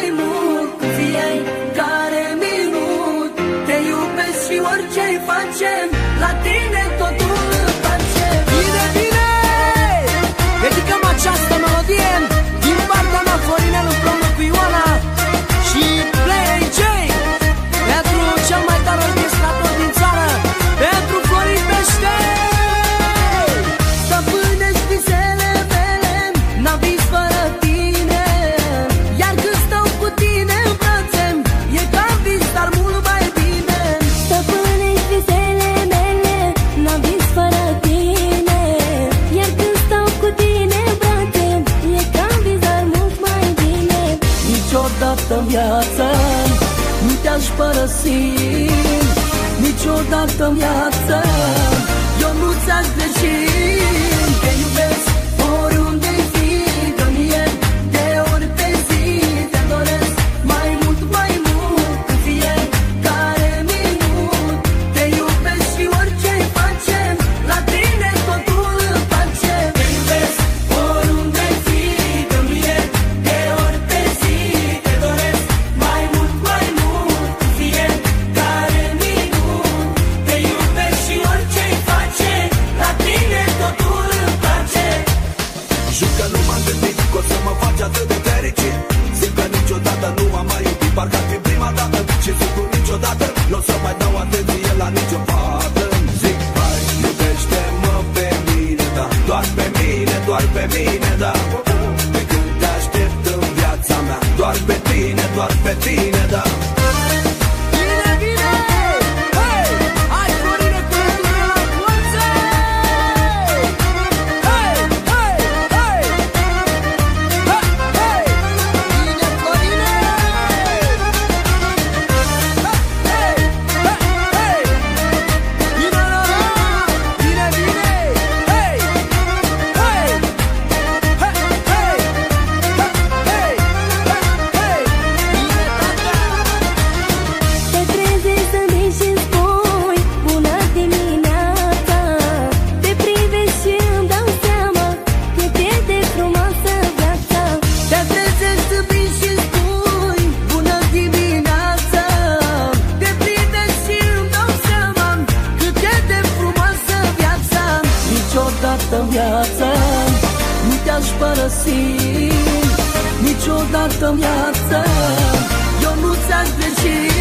mai mult Ție-i care minut. Te iubesc și orice facem niciodată în viață Nu te-aș părăsi niciodată în viață. Eu nu ți-aș pettina da niciodată viața Nu te-aș părăsi Niciodată viața Eu nu ți-aș greșit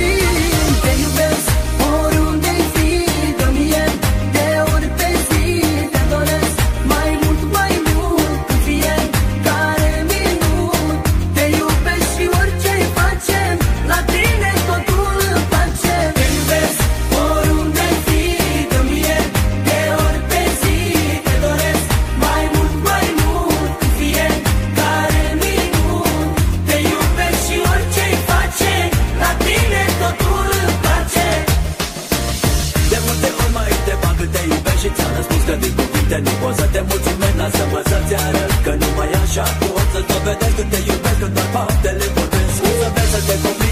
răspuns că din cuvinte nu pot să te mulțumesc Lasă mă să-ți arăt că numai așa. Pot să dovedesc Când te iubesc, când doar faptele vorbesc. Cum să vezi să te copii.